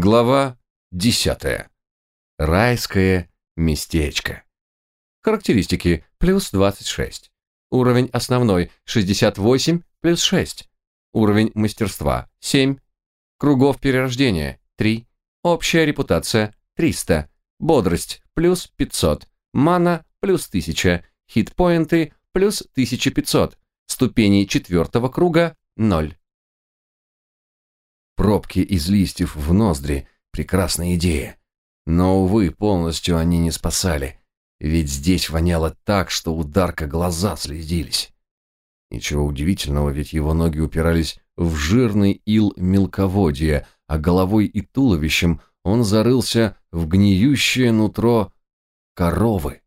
Глава 10. Райское местечко. Характеристики плюс 26. Уровень основной 68 плюс 6. Уровень мастерства 7. Кругов перерождения 3. Общая репутация 300. Бодрость плюс 500. Мана плюс 1000. Хитпоинты плюс 1500. Ступени четвертого круга 0. Пробки из листьев в ноздри – прекрасная идея. Но, увы, полностью они не спасали, ведь здесь воняло так, что у Дарка глаза слезились. Ничего удивительного, ведь его ноги упирались в жирный ил мелководья, а головой и туловищем он зарылся в гниющее нутро коровы.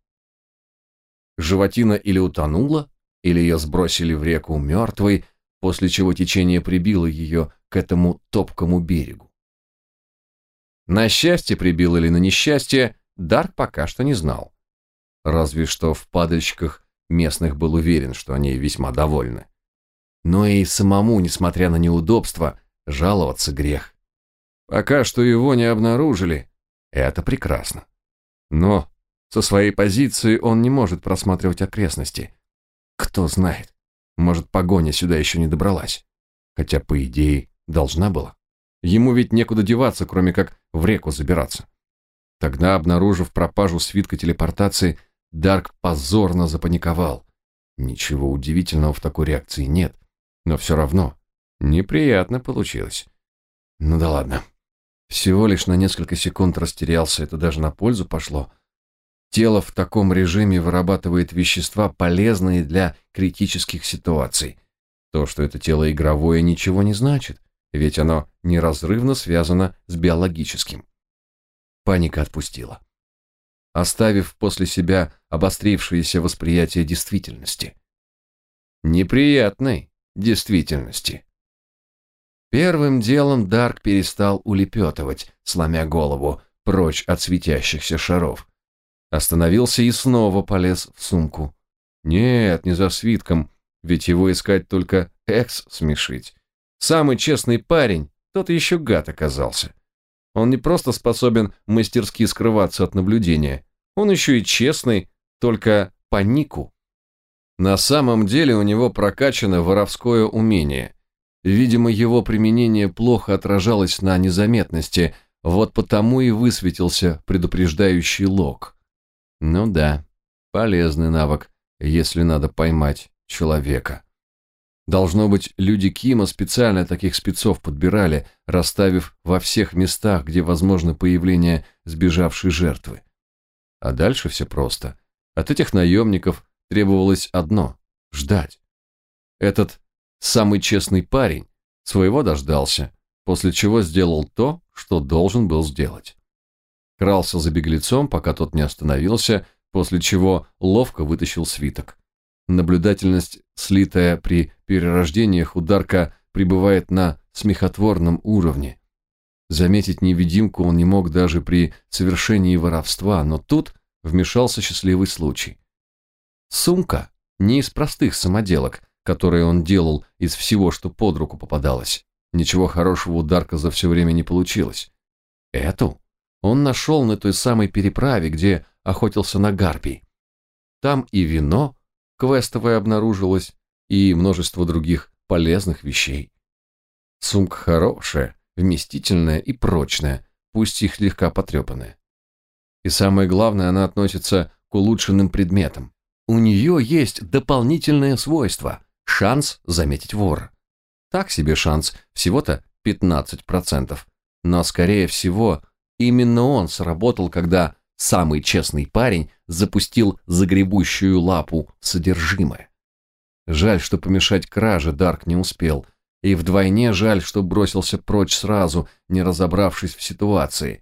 Животина или утонула, или ее сбросили в реку мертвой, после чего течение прибило ее к этому топкому берегу. На счастье прибило или на несчастье, Дарк пока что не знал. Разве что в падальщиках местных был уверен, что они весьма довольны. Но и самому, несмотря на неудобства, жаловаться грех. Пока что его не обнаружили, это прекрасно. Но со своей позиции он не может просматривать окрестности. Кто знает, может, погоня сюда еще не добралась. Хотя, по идее, должна была. Ему ведь некуда деваться, кроме как в реку забираться. Тогда, обнаружив пропажу свитка телепортации, Дарк позорно запаниковал. Ничего удивительного в такой реакции нет, но все равно неприятно получилось. Ну да ладно. Всего лишь на несколько секунд растерялся, это даже на пользу пошло. Тело в таком режиме вырабатывает вещества, полезные для критических ситуаций. То, что это тело игровое, ничего не значит, ведь оно неразрывно связано с биологическим. Паника отпустила, оставив после себя обострившееся восприятие действительности. Неприятной действительности. Первым делом Дарк перестал улепетывать, сломя голову, прочь от светящихся шаров. Остановился и снова полез в сумку. Нет, не за свитком, ведь его искать только экс смешить. Самый честный парень, тот еще гад оказался. Он не просто способен мастерски скрываться от наблюдения, он еще и честный, только по нику. На самом деле у него прокачано воровское умение. Видимо, его применение плохо отражалось на незаметности, вот потому и высветился предупреждающий лог. Ну да, полезный навык, если надо поймать человека. Должно быть, люди Кима специально таких спецов подбирали, расставив во всех местах, где возможно появление сбежавшей жертвы. А дальше все просто. От этих наемников требовалось одно – ждать. Этот самый честный парень своего дождался, после чего сделал то, что должен был сделать крался за беглецом, пока тот не остановился, после чего ловко вытащил свиток. Наблюдательность, слитая при перерождениях ударка, пребывает на смехотворном уровне. Заметить невидимку он не мог даже при совершении воровства, но тут вмешался счастливый случай. Сумка не из простых самоделок, которые он делал из всего, что под руку попадалось. Ничего хорошего у Дарка за все время не получилось. Эту он нашел на той самой переправе, где охотился на гарпий. Там и вино квестовое обнаружилось, и множество других полезных вещей. Сумка хорошая, вместительная и прочная, пусть и слегка потрепанная. И самое главное, она относится к улучшенным предметам. У нее есть дополнительное свойство – шанс заметить вора. Так себе шанс, всего-то 15%, но, скорее всего, Именно он сработал, когда самый честный парень запустил загребущую лапу содержимое. Жаль, что помешать краже Дарк не успел, и вдвойне жаль, что бросился прочь сразу, не разобравшись в ситуации.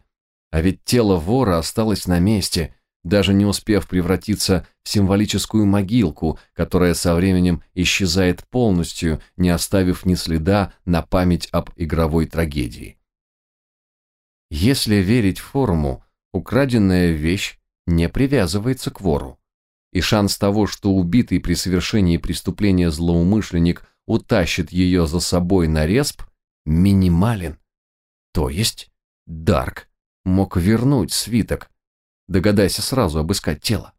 А ведь тело вора осталось на месте, даже не успев превратиться в символическую могилку, которая со временем исчезает полностью, не оставив ни следа на память об игровой трагедии. Если верить форуму, украденная вещь не привязывается к вору. И шанс того, что убитый при совершении преступления злоумышленник утащит ее за собой на респ, минимален. То есть Дарк мог вернуть свиток. Догадайся сразу обыскать тело.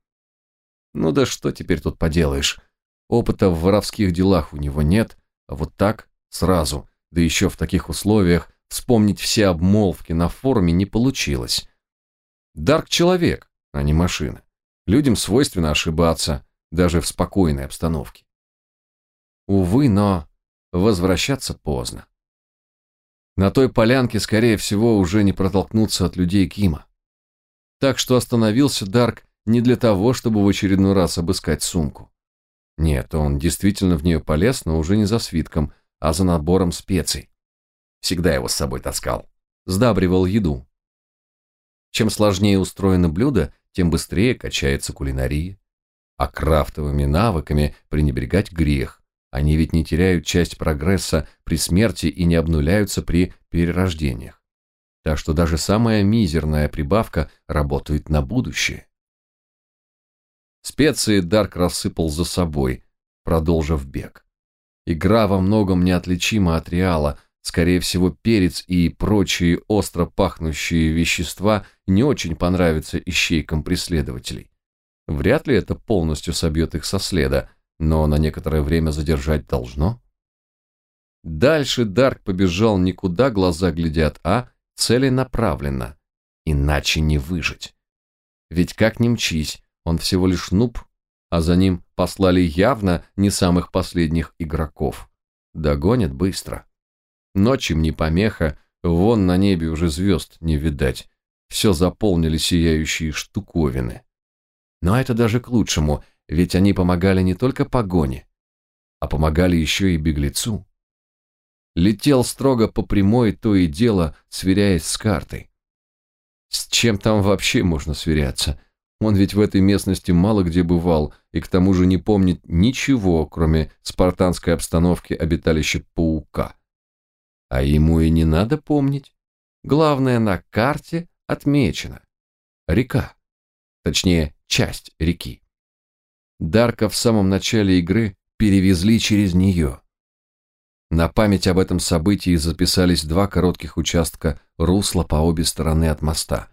Ну да что теперь тут поделаешь? Опыта в воровских делах у него нет, а вот так, сразу, да еще в таких условиях, вспомнить все обмолвки на форуме не получилось. Дарк человек, а не машина. Людям свойственно ошибаться, даже в спокойной обстановке. Увы, но возвращаться поздно. На той полянке, скорее всего, уже не протолкнуться от людей Кима. Так что остановился Дарк не для того, чтобы в очередной раз обыскать сумку. Нет, он действительно в нее полез, но уже не за свитком, а за набором специй. Всегда его с собой таскал. Сдабривал еду. Чем сложнее устроено блюдо, тем быстрее качается кулинария. А крафтовыми навыками пренебрегать грех. Они ведь не теряют часть прогресса при смерти и не обнуляются при перерождениях. Так что даже самая мизерная прибавка работает на будущее. Специи Дарк рассыпал за собой, продолжив бег. Игра во многом неотличима от реала, скорее всего перец и прочие остро пахнущие вещества не очень понравятся ищейкам преследователей. Вряд ли это полностью собьет их со следа, но на некоторое время задержать должно. Дальше Дарк побежал никуда, глаза глядят, а целенаправленно. Иначе не выжить. Ведь как ни мчись, он всего лишь нуб, а за ним послали явно не самых последних игроков. Догонят быстро. Ночь им не помеха, вон на небе уже звезд не видать. Все заполнили сияющие штуковины. Но это даже к лучшему, ведь они помогали не только погоне, а помогали еще и беглецу. Летел строго по прямой, то и дело, сверяясь с картой. С чем там вообще можно сверяться? Он ведь в этой местности мало где бывал и к тому же не помнит ничего, кроме спартанской обстановки обиталища паука. А ему и не надо помнить. Главное, на карте отмечено. Река. Точнее, часть реки. Дарка в самом начале игры перевезли через нее. На память об этом событии записались два коротких участка русла по обе стороны от моста.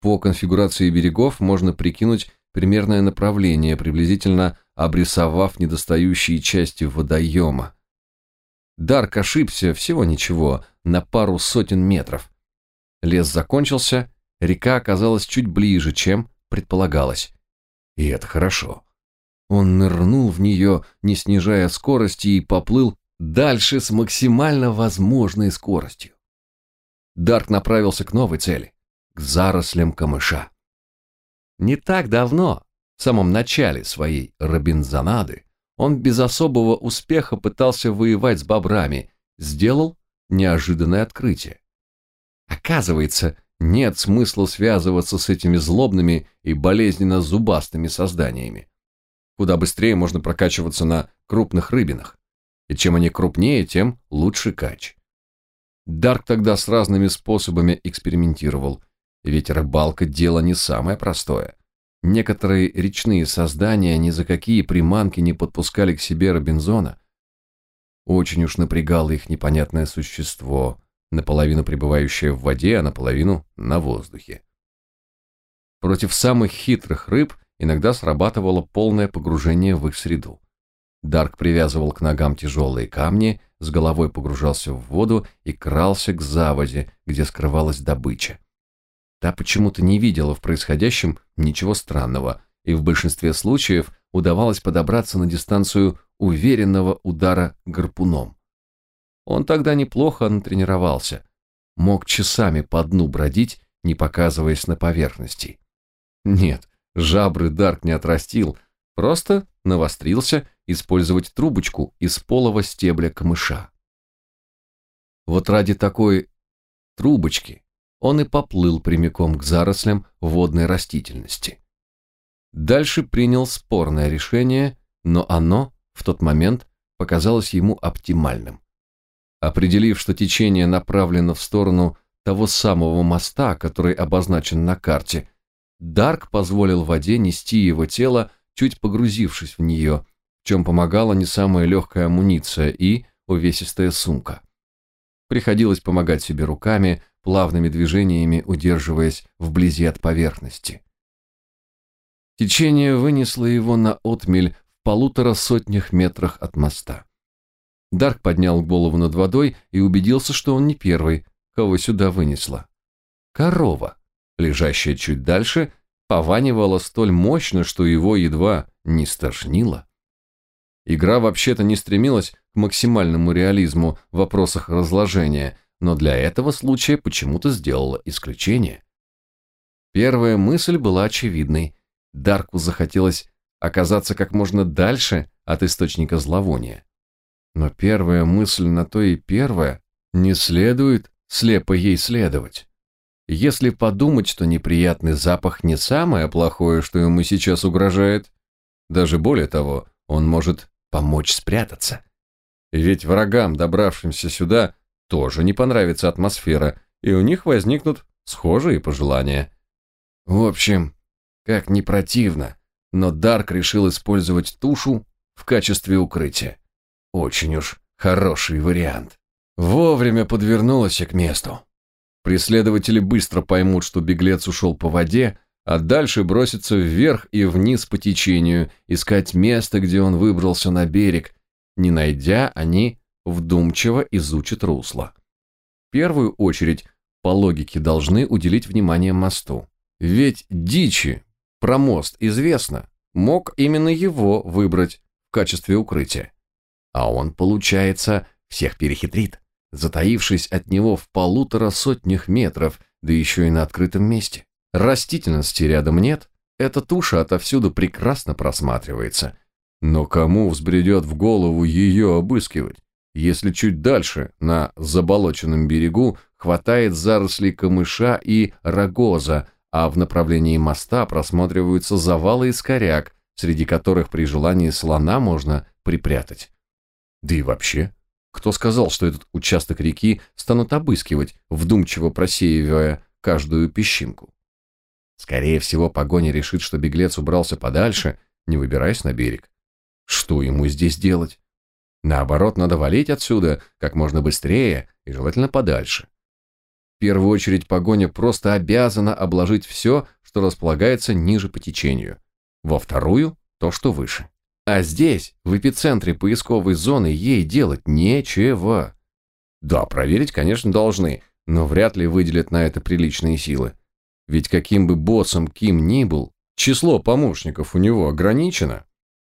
По конфигурации берегов можно прикинуть примерное направление, приблизительно обрисовав недостающие части водоема. Дарк ошибся всего ничего, на пару сотен метров. Лес закончился, река оказалась чуть ближе, чем предполагалось. И это хорошо. Он нырнул в нее, не снижая скорости, и поплыл дальше с максимально возможной скоростью. Дарк направился к новой цели к зарослям камыша. Не так давно, в самом начале своей Робинзонады, он без особого успеха пытался воевать с бобрами, сделал неожиданное открытие. Оказывается, нет смысла связываться с этими злобными и болезненно зубастыми созданиями. Куда быстрее можно прокачиваться на крупных рыбинах. И чем они крупнее, тем лучше кач. Дарк тогда с разными способами экспериментировал, ведь рыбалка – дело не самое простое. Некоторые речные создания ни за какие приманки не подпускали к себе Робинзона. Очень уж напрягало их непонятное существо, наполовину пребывающее в воде, а наполовину на воздухе. Против самых хитрых рыб иногда срабатывало полное погружение в их среду. Дарк привязывал к ногам тяжелые камни, с головой погружался в воду и крался к заводе, где скрывалась добыча. Та почему-то не видела в происходящем ничего странного, и в большинстве случаев удавалось подобраться на дистанцию уверенного удара гарпуном. Он тогда неплохо натренировался, мог часами по дну бродить, не показываясь на поверхности. Нет, жабры Дарк не отрастил, просто навострился использовать трубочку из полого стебля камыша. Вот ради такой трубочки он и поплыл прямиком к зарослям водной растительности. Дальше принял спорное решение, но оно в тот момент показалось ему оптимальным. Определив, что течение направлено в сторону того самого моста, который обозначен на карте, Дарк позволил воде нести его тело, чуть погрузившись в нее, в чем помогала не самая легкая амуниция и увесистая сумка. Приходилось помогать себе руками, плавными движениями удерживаясь вблизи от поверхности. Течение вынесло его на отмель в полутора сотнях метрах от моста. Дарк поднял голову над водой и убедился, что он не первый, кого сюда вынесло. Корова, лежащая чуть дальше, пованивала столь мощно, что его едва не стошнило. Игра вообще-то не стремилась к максимальному реализму в вопросах разложения, но для этого случая почему-то сделала исключение. Первая мысль была очевидной. Дарку захотелось оказаться как можно дальше от источника зловония. Но первая мысль на то и первая, не следует слепо ей следовать. Если подумать, что неприятный запах не самое плохое, что ему сейчас угрожает, даже более того, он может помочь спрятаться. Ведь врагам, добравшимся сюда, тоже не понравится атмосфера, и у них возникнут схожие пожелания. В общем, как не противно, но Дарк решил использовать тушу в качестве укрытия. Очень уж хороший вариант. Вовремя подвернулась к месту. Преследователи быстро поймут, что беглец ушел по воде, а дальше бросятся вверх и вниз по течению, искать место, где он выбрался на берег. Не найдя, они вдумчиво изучат русло. В первую очередь, по логике, должны уделить внимание мосту. Ведь дичи, про мост известно, мог именно его выбрать в качестве укрытия. А он, получается, всех перехитрит, затаившись от него в полутора сотнях метров, да еще и на открытом месте. Растительности рядом нет, эта туша отовсюду прекрасно просматривается. Но кому взбредет в голову ее обыскивать, если чуть дальше, на заболоченном берегу, хватает зарослей камыша и рогоза, а в направлении моста просматриваются завалы из коряк, среди которых при желании слона можно припрятать. Да и вообще, кто сказал, что этот участок реки станут обыскивать, вдумчиво просеивая каждую песчинку? Скорее всего, погоня решит, что беглец убрался подальше, не выбираясь на берег. Что ему здесь делать? Наоборот, надо валить отсюда как можно быстрее и желательно подальше. В первую очередь, погоня просто обязана обложить все, что располагается ниже по течению. Во вторую – то, что выше. А здесь, в эпицентре поисковой зоны, ей делать нечего. Да, проверить, конечно, должны, но вряд ли выделят на это приличные силы. Ведь каким бы боссом Ким ни был, число помощников у него ограничено.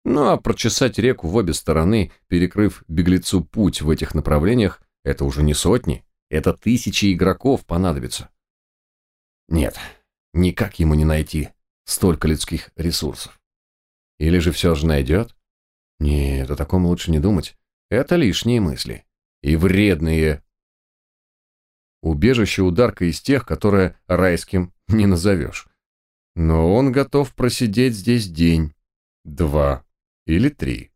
Ну а прочесать реку в обе стороны, перекрыв беглецу путь в этих направлениях, это уже не сотни, это тысячи игроков понадобится. Нет, никак ему не найти столько людских ресурсов. Или же все же найдет? Нет, о таком лучше не думать. Это лишние мысли. И вредные. Убежище ударка из тех, которое райским не назовешь. Но он готов просидеть здесь день, два или три.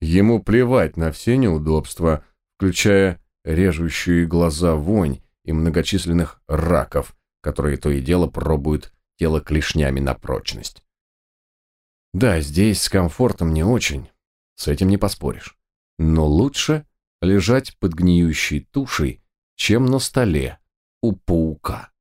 Ему плевать на все неудобства, включая режущие глаза вонь и многочисленных раков, которые то и дело пробуют тело клешнями на прочность. Да, здесь с комфортом не очень, с этим не поспоришь. Но лучше лежать под гниющей тушей, чем на столе у паука.